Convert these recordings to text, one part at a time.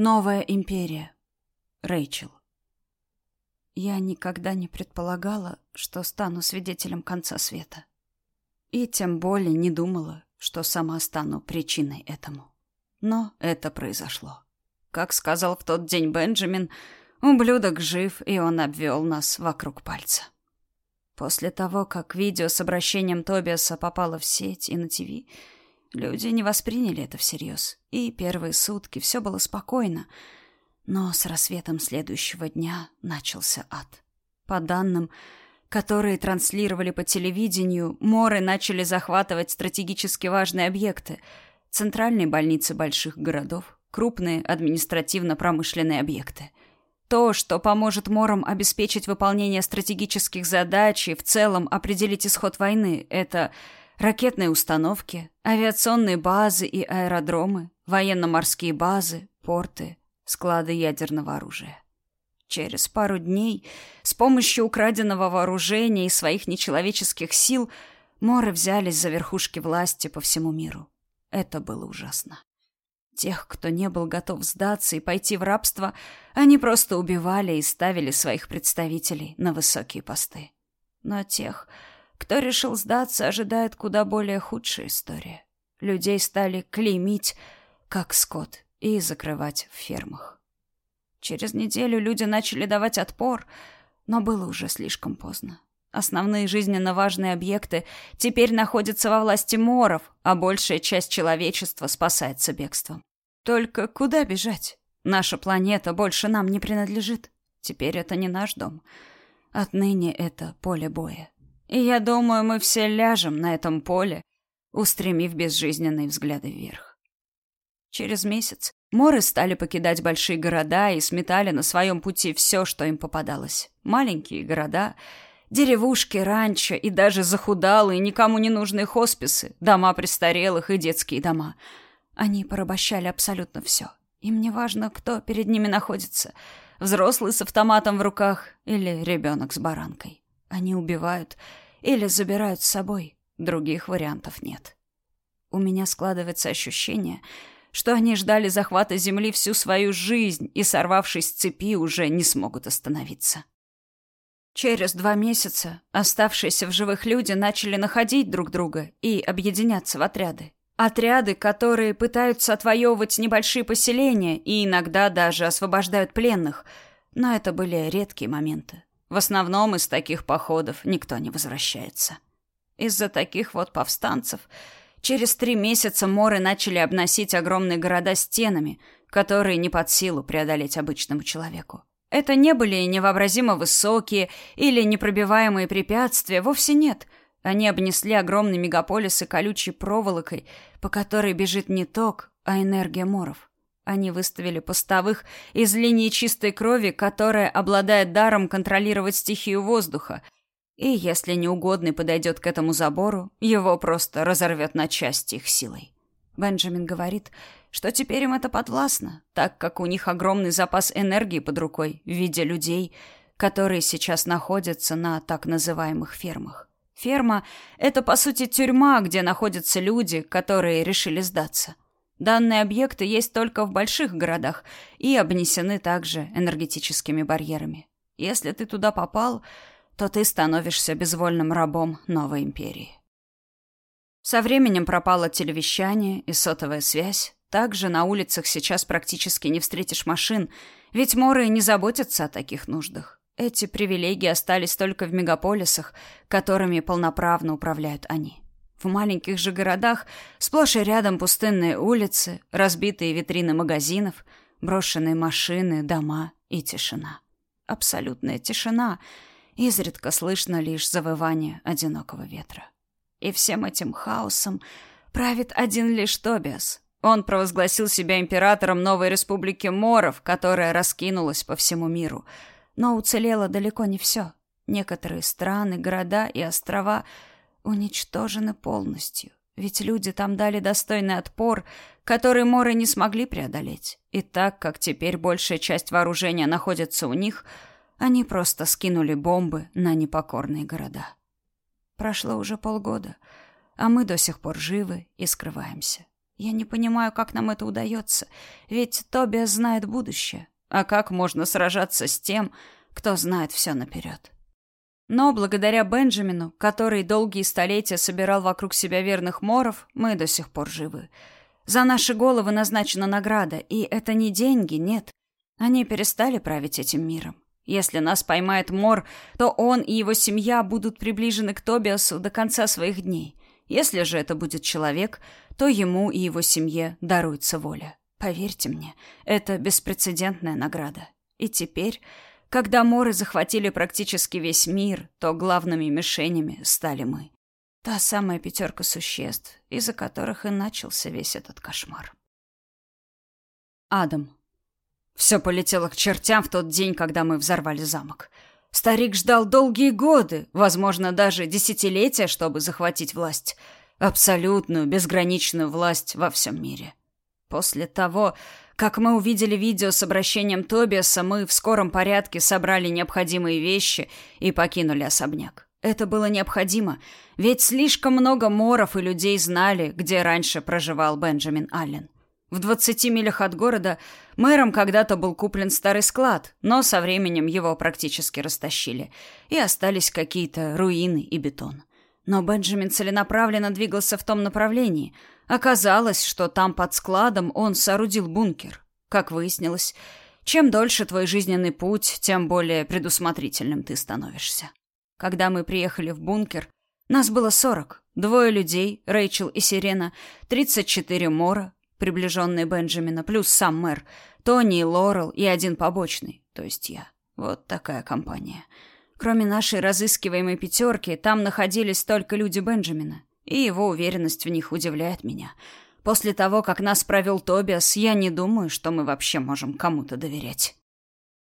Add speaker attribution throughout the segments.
Speaker 1: Новая империя. Рэйчел. Я никогда не предполагала, что стану свидетелем конца света. И тем более не думала, что сама стану причиной этому. Но это произошло. Как сказал в тот день Бенджамин, ублюдок жив, и он обвел нас вокруг пальца. После того, как видео с обращением Тобиаса попало в сеть и на ТВ, люди не восприняли это всерьез. И первые сутки все было спокойно — но с рассветом следующего дня начался ад. По данным, которые транслировали по телевидению, моры начали захватывать стратегически важные объекты, центральные больницы больших городов, крупные административно-промышленные объекты. То, что поможет морам обеспечить выполнение стратегических задач и в целом определить исход войны, это ракетные установки, авиационные базы и аэродромы, военно-морские базы, порты, склады ядерного оружия. Через пару дней с помощью украденного вооружения и своих нечеловеческих сил Моры взялись за верхушки власти по всему миру. Это было ужасно. Тех, кто не был готов сдаться и пойти в рабство, они просто убивали и ставили своих представителей на высокие посты. Но тех, кто решил сдаться, ожидает куда более худшая история. Людей стали клеймить, как скот, и закрывать в фермах. Через неделю люди начали давать отпор, но было уже слишком поздно. Основные жизненно важные объекты теперь находятся во власти моров, а большая часть человечества спасается бегством. Только куда бежать? Наша планета больше нам не принадлежит. Теперь это не наш дом. Отныне это поле боя. И я думаю, мы все ляжем на этом поле, устремив безжизненные взгляды вверх. Через месяц моры стали покидать большие города и сметали на своем пути все, что им попадалось. Маленькие города, деревушки, ранчо и даже захудалые, никому не нужные хосписы, дома престарелых и детские дома. Они порабощали абсолютно все. Им не важно, кто перед ними находится. Взрослый с автоматом в руках или ребенок с баранкой. Они убивают или забирают с собой. Других вариантов нет. У меня складывается ощущение, что они ждали захвата земли всю свою жизнь и, сорвавшись с цепи, уже не смогут остановиться. Через два месяца оставшиеся в живых люди начали находить друг друга и объединяться в отряды. Отряды, которые пытаются отвоевывать небольшие поселения и иногда даже освобождают пленных. Но это были редкие моменты. В основном из таких походов никто не возвращается. Из-за таких вот повстанцев – Через три месяца моры начали обносить огромные города стенами, которые не под силу преодолеть обычному человеку. Это не были невообразимо высокие или непробиваемые препятствия, вовсе нет. Они обнесли огромные мегаполисы колючей проволокой, по которой бежит не ток, а энергия моров. Они выставили постовых из линии чистой крови, которая обладает даром контролировать стихию воздуха – и если неугодный подойдет к этому забору, его просто разорвет на части их силой. Бенджамин говорит, что теперь им это подвластно, так как у них огромный запас энергии под рукой в виде людей, которые сейчас находятся на так называемых фермах. Ферма — это, по сути, тюрьма, где находятся люди, которые решили сдаться. Данные объекты есть только в больших городах и обнесены также энергетическими барьерами. Если ты туда попал, то ты становишься безвольным рабом новой империи. Со временем пропало телевещание и сотовая связь. Также на улицах сейчас практически не встретишь машин, ведь моры не заботятся о таких нуждах. Эти привилегии остались только в мегаполисах, которыми полноправно управляют они. В маленьких же городах сплошь и рядом пустынные улицы, разбитые витрины магазинов, брошенные машины, дома и тишина. Абсолютная тишина — Изредка слышно лишь завывание одинокого ветра. И всем этим хаосом правит один лишь Тобиас. Он провозгласил себя императором новой республики Моров, которая раскинулась по всему миру. Но уцелело далеко не все. Некоторые страны, города и острова уничтожены полностью. Ведь люди там дали достойный отпор, который Моры не смогли преодолеть. И так как теперь большая часть вооружения находится у них – они просто скинули бомбы на непокорные города. Прошло уже полгода, а мы до сих пор живы и скрываемся. Я не понимаю, как нам это удается, ведь Тобиас знает будущее. А как можно сражаться с тем, кто знает все наперед? Но благодаря Бенджамину, который долгие столетия собирал вокруг себя верных моров, мы до сих пор живы. За наши головы назначена награда, и это не деньги, нет. Они перестали править этим миром. Если нас поймает Мор, то он и его семья будут приближены к Тобиасу до конца своих дней. Если же это будет человек, то ему и его семье даруется воля. Поверьте мне, это беспрецедентная награда. И теперь, когда Моры захватили практически весь мир, то главными мишенями стали мы. Та самая пятерка существ, из-за которых и начался весь этот кошмар. Адам. Все полетело к чертям в тот день, когда мы взорвали замок. Старик ждал долгие годы, возможно, даже десятилетия, чтобы захватить власть. Абсолютную, безграничную власть во всем мире. После того, как мы увидели видео с обращением Тобиаса, мы в скором порядке собрали необходимые вещи и покинули особняк. Это было необходимо, ведь слишком много моров и людей знали, где раньше проживал Бенджамин Аллен. В двадцати милях от города мэром когда-то был куплен старый склад, но со временем его практически растащили, и остались какие-то руины и бетон. Но Бенджамин целенаправленно двигался в том направлении. Оказалось, что там под складом он соорудил бункер. Как выяснилось, чем дольше твой жизненный путь, тем более предусмотрительным ты становишься. Когда мы приехали в бункер, нас было сорок. Двое людей, Рэйчел и Сирена, тридцать четыре мора, приближенные Бенджамина, плюс сам мэр, Тони и Лорел и один побочный, то есть я. Вот такая компания. Кроме нашей разыскиваемой пятерки, там находились только люди Бенджамина, и его уверенность в них удивляет меня. После того, как нас провел Тобиас, я не думаю, что мы вообще можем кому-то доверять.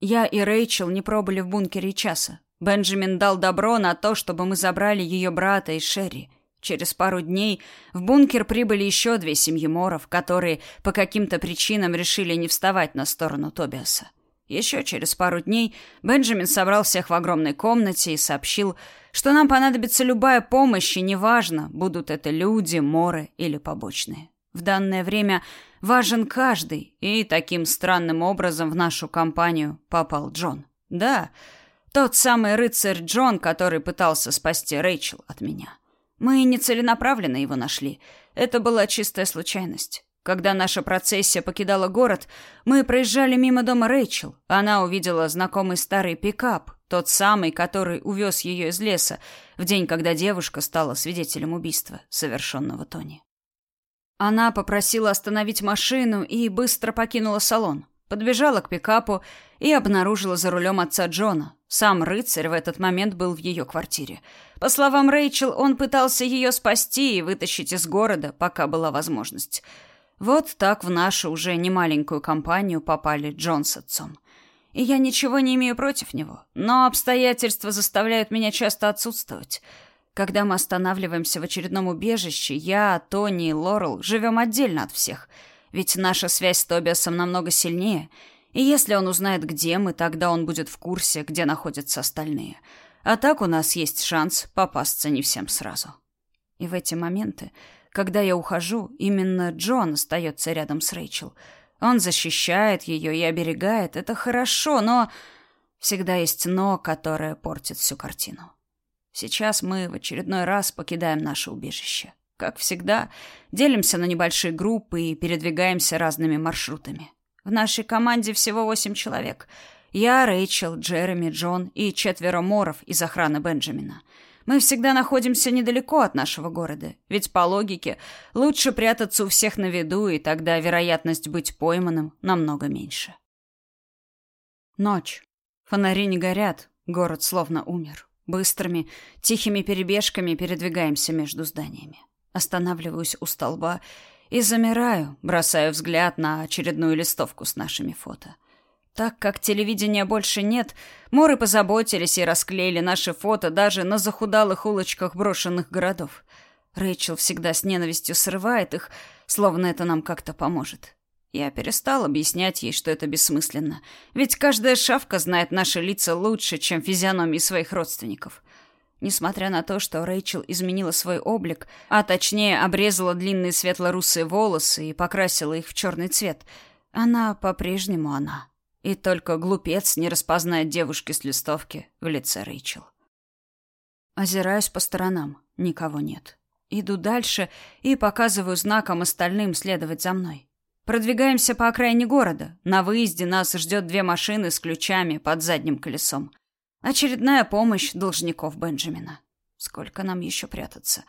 Speaker 1: Я и Рэйчел не пробыли в бункере часа. Бенджамин дал добро на то, чтобы мы забрали ее брата и Шерри. Через пару дней в бункер прибыли еще две семьи Моров, которые по каким-то причинам решили не вставать на сторону Тобиаса. Еще через пару дней Бенджамин собрал всех в огромной комнате и сообщил, что нам понадобится любая помощь, и неважно, будут это люди, моры или побочные. В данное время важен каждый, и таким странным образом в нашу компанию попал Джон. Да, тот самый рыцарь Джон, который пытался спасти Рэйчел от меня. Мы не целенаправленно его нашли. Это была чистая случайность. Когда наша процессия покидала город, мы проезжали мимо дома Рэйчел. Она увидела знакомый старый пикап, тот самый, который увез ее из леса в день, когда девушка стала свидетелем убийства, совершенного Тони. Она попросила остановить машину и быстро покинула салон. Подбежала к пикапу и обнаружила за рулем отца Джона. Сам рыцарь в этот момент был в ее квартире. По словам Рэйчел, он пытался ее спасти и вытащить из города, пока была возможность. Вот так в нашу уже немаленькую компанию попали Джон с отцом. И я ничего не имею против него, но обстоятельства заставляют меня часто отсутствовать. Когда мы останавливаемся в очередном убежище, я, Тони и Лорел живем отдельно от всех — ведь наша связь с Тобиасом намного сильнее, и если он узнает, где мы, тогда он будет в курсе, где находятся остальные. А так у нас есть шанс попасться не всем сразу. И в эти моменты, когда я ухожу, именно Джон остается рядом с Рэйчел. Он защищает ее и оберегает. Это хорошо, но всегда есть «но», которое портит всю картину. Сейчас мы в очередной раз покидаем наше убежище. Как всегда, делимся на небольшие группы и передвигаемся разными маршрутами. В нашей команде всего восемь человек. Я, Рэйчел, Джереми, Джон и четверо моров из охраны Бенджамина. Мы всегда находимся недалеко от нашего города, ведь по логике лучше прятаться у всех на виду, и тогда вероятность быть пойманным намного меньше. Ночь. Фонари не горят, город словно умер. Быстрыми, тихими перебежками передвигаемся между зданиями. Останавливаюсь у столба и замираю, бросаю взгляд на очередную листовку с нашими фото. Так как телевидения больше нет, моры позаботились и расклеили наши фото даже на захудалых улочках брошенных городов. Рэйчел всегда с ненавистью срывает их, словно это нам как-то поможет. Я перестал объяснять ей, что это бессмысленно, ведь каждая шавка знает наши лица лучше, чем физиономии своих родственников. Несмотря на то, что Рэйчел изменила свой облик, а точнее обрезала длинные светло-русые волосы и покрасила их в черный цвет, она по-прежнему она. И только глупец не распознает девушки с листовки в лице Рэйчел. Озираюсь по сторонам. Никого нет. Иду дальше и показываю знаком остальным следовать за мной. Продвигаемся по окраине города. На выезде нас ждет две машины с ключами под задним колесом. Очередная помощь должников Бенджамина. Сколько нам еще прятаться?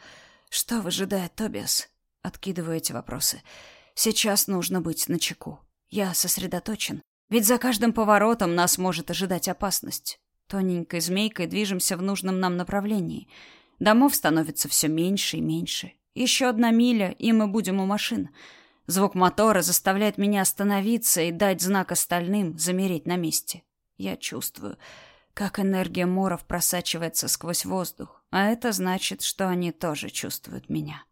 Speaker 1: Что выжидает Тобиас? Откидываю эти вопросы. Сейчас нужно быть начеку. Я сосредоточен. Ведь за каждым поворотом нас может ожидать опасность. Тоненькой змейкой движемся в нужном нам направлении. Домов становится все меньше и меньше. Еще одна миля, и мы будем у машин. Звук мотора заставляет меня остановиться и дать знак остальным замереть на месте. Я чувствую, как энергия моров просачивается сквозь воздух, а это значит, что они тоже чувствуют меня.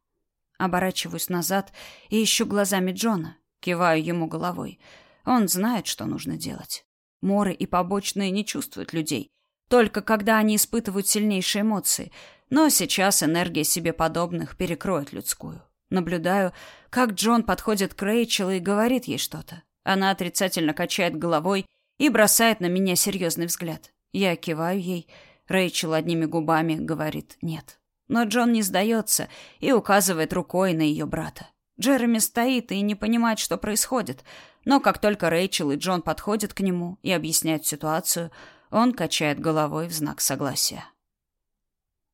Speaker 1: Оборачиваюсь назад и ищу глазами Джона, киваю ему головой. Он знает, что нужно делать. Моры и побочные не чувствуют людей, только когда они испытывают сильнейшие эмоции, но сейчас энергия себе подобных перекроет людскую. Наблюдаю, как Джон подходит к Рэйчел и говорит ей что-то. Она отрицательно качает головой и бросает на меня серьезный взгляд. Я киваю ей. Рэйчел одними губами говорит «нет». Но Джон не сдается и указывает рукой на ее брата. Джереми стоит и не понимает, что происходит. Но как только Рэйчел и Джон подходят к нему и объясняют ситуацию, он качает головой в знак согласия.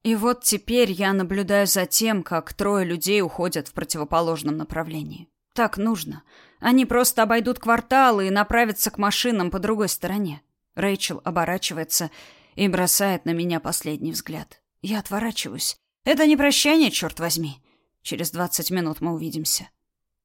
Speaker 1: И вот теперь я наблюдаю за тем, как трое людей уходят в противоположном направлении. Так нужно. Они просто обойдут кварталы и направятся к машинам по другой стороне. Рэйчел оборачивается и бросает на меня последний взгляд. Я отворачиваюсь. Это не прощание, черт возьми. Через двадцать минут мы увидимся.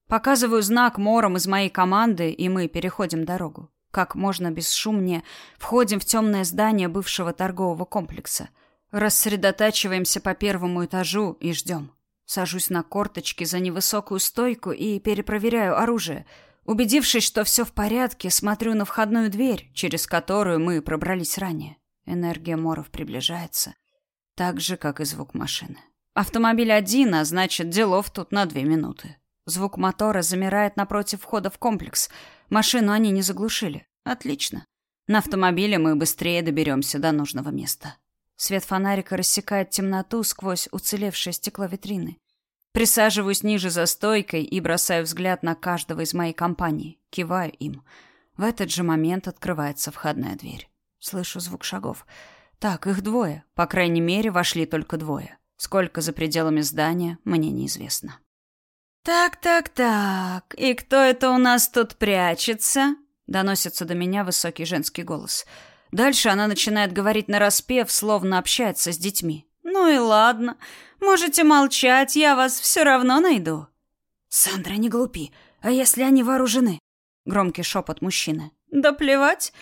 Speaker 1: Показываю знак мором из моей команды, и мы переходим дорогу. Как можно бесшумнее входим в темное здание бывшего торгового комплекса. Рассредотачиваемся по первому этажу и ждем. Сажусь на корточки за невысокую стойку и перепроверяю оружие — Убедившись, что все в порядке, смотрю на входную дверь, через которую мы пробрались ранее. Энергия моров приближается, так же, как и звук машины. Автомобиль один, а значит, делов тут на две минуты. Звук мотора замирает напротив входа в комплекс. Машину они не заглушили. Отлично. На автомобиле мы быстрее доберемся до нужного места. Свет фонарика рассекает темноту сквозь уцелевшее стекло витрины. Присаживаюсь ниже за стойкой и бросаю взгляд на каждого из моей компании. Киваю им. В этот же момент открывается входная дверь. Слышу звук шагов. Так, их двое. По крайней мере, вошли только двое. Сколько за пределами здания, мне неизвестно. «Так, так, так. И кто это у нас тут прячется?» Доносится до меня высокий женский голос. Дальше она начинает говорить нараспев, словно общается с детьми. «Ну и ладно. Можете молчать, я вас все равно найду». «Сандра, не глупи. А если они вооружены?» Громкий шепот мужчины. «Да плевать.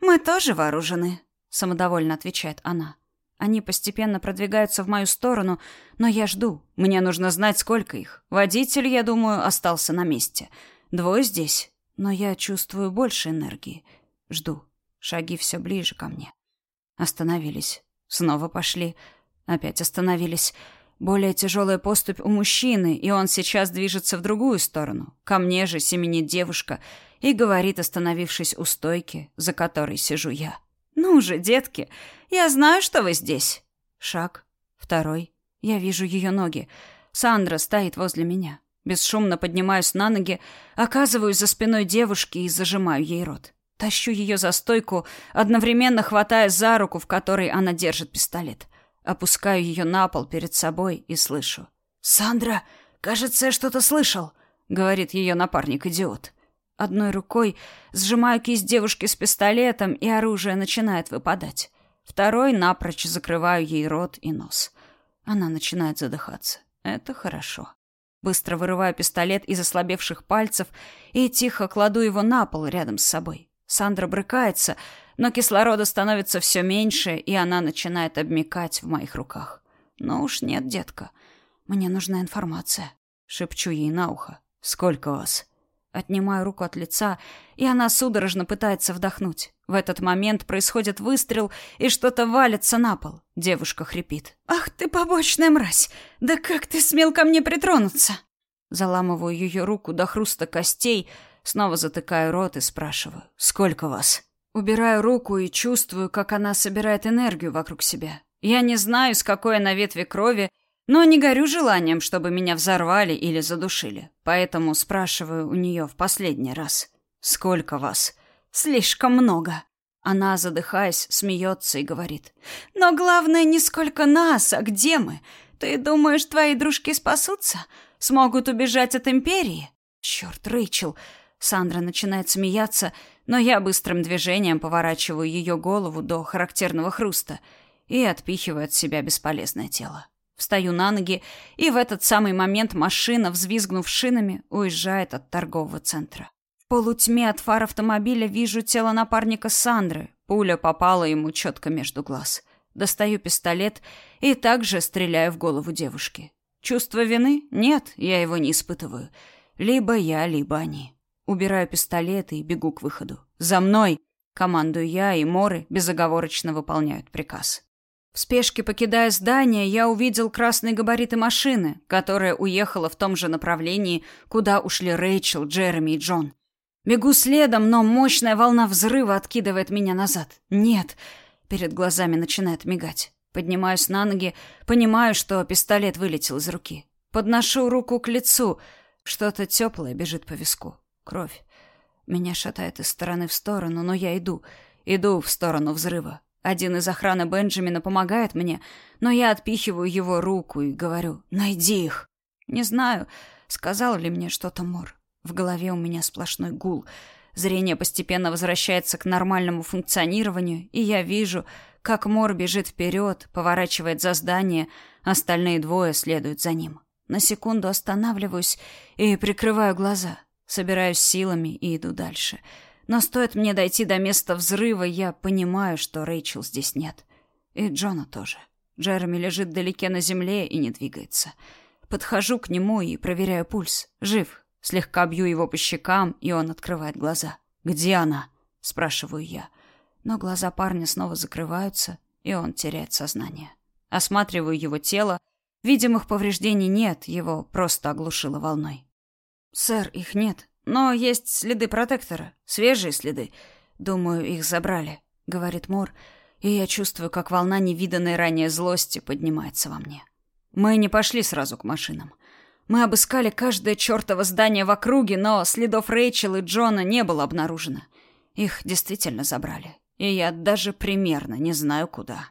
Speaker 1: Мы тоже вооружены», — самодовольно отвечает она. Они постепенно продвигаются в мою сторону, но я жду. Мне нужно знать, сколько их. Водитель, я думаю, остался на месте. Двое здесь, но я чувствую больше энергии. Жду. Шаги все ближе ко мне. Остановились. Снова пошли. Опять остановились. Более тяжелая поступь у мужчины, и он сейчас движется в другую сторону. Ко мне же семенит девушка и говорит, остановившись у стойки, за которой сижу я. «Ну же, детки, я знаю, что вы здесь». Шаг. Второй. Я вижу ее ноги. Сандра стоит возле меня. Бесшумно поднимаюсь на ноги, оказываюсь за спиной девушки и зажимаю ей рот. Тащу ее за стойку, одновременно хватая за руку, в которой она держит пистолет. Опускаю ее на пол перед собой и слышу. «Сандра, кажется, я что-то слышал», — говорит ее напарник-идиот. Одной рукой сжимаю кисть девушки с пистолетом, и оружие начинает выпадать. Второй напрочь закрываю ей рот и нос. Она начинает задыхаться. Это хорошо. Быстро вырываю пистолет из ослабевших пальцев и тихо кладу его на пол рядом с собой. Сандра брыкается, но кислорода становится все меньше, и она начинает обмекать в моих руках. «Ну уж нет, детка. Мне нужна информация». Шепчу ей на ухо. «Сколько вас?» Отнимаю руку от лица, и она судорожно пытается вдохнуть. В этот момент происходит выстрел, и что-то валится на пол. Девушка хрипит. «Ах ты, побочная мразь! Да как ты смел ко мне притронуться?» Заламываю ее руку до хруста костей, снова затыкаю рот и спрашиваю. «Сколько вас?» Убираю руку и чувствую, как она собирает энергию вокруг себя. Я не знаю, с какой она ветви крови, но не горю желанием, чтобы меня взорвали или задушили. Поэтому спрашиваю у нее в последний раз. «Сколько вас?» «Слишком много». Она, задыхаясь, смеется и говорит. «Но главное не сколько нас, а где мы. Ты думаешь, твои дружки спасутся? Смогут убежать от Империи?» «Черт, Рэйчел!» Сандра начинает смеяться, но я быстрым движением поворачиваю ее голову до характерного хруста и отпихиваю от себя бесполезное тело. Встаю на ноги, и в этот самый момент машина, взвизгнув шинами, уезжает от торгового центра. В полутьме от фар автомобиля вижу тело напарника Сандры. Пуля попала ему четко между глаз. Достаю пистолет и также стреляю в голову девушки. Чувство вины? Нет, я его не испытываю. Либо я, либо они. Убираю пистолет и бегу к выходу. «За мной!» Командую я, и Моры безоговорочно выполняют приказ. В спешке покидая здание, я увидел красные габариты машины, которая уехала в том же направлении, куда ушли Рэйчел, Джереми и Джон. Бегу следом, но мощная волна взрыва откидывает меня назад. Нет, перед глазами начинает мигать. Поднимаюсь на ноги, понимаю, что пистолет вылетел из руки. Подношу руку к лицу. Что-то теплое бежит по виску. Кровь. Меня шатает из стороны в сторону, но я иду. Иду в сторону взрыва. Один из охраны Бенджамина помогает мне, но я отпихиваю его руку и говорю «Найди их». Не знаю, сказал ли мне что-то Мор. В голове у меня сплошной гул. Зрение постепенно возвращается к нормальному функционированию, и я вижу, как Мор бежит вперед, поворачивает за здание, остальные двое следуют за ним. На секунду останавливаюсь и прикрываю глаза, собираюсь силами и иду дальше — но стоит мне дойти до места взрыва, я понимаю, что Рэйчел здесь нет. И Джона тоже. Джереми лежит далеко на земле и не двигается. Подхожу к нему и проверяю пульс. Жив. Слегка бью его по щекам, и он открывает глаза. «Где она?» — спрашиваю я. Но глаза парня снова закрываются, и он теряет сознание. Осматриваю его тело. Видимых повреждений нет, его просто оглушило волной. «Сэр, их нет. Но есть следы протектора, свежие следы. Думаю, их забрали, говорит Мор, и я чувствую, как волна невиданной ранее злости поднимается во мне. Мы не пошли сразу к машинам. Мы обыскали каждое чертово здание в округе, но следов Рэйчел и Джона не было обнаружено. Их действительно забрали. И я даже примерно не знаю куда.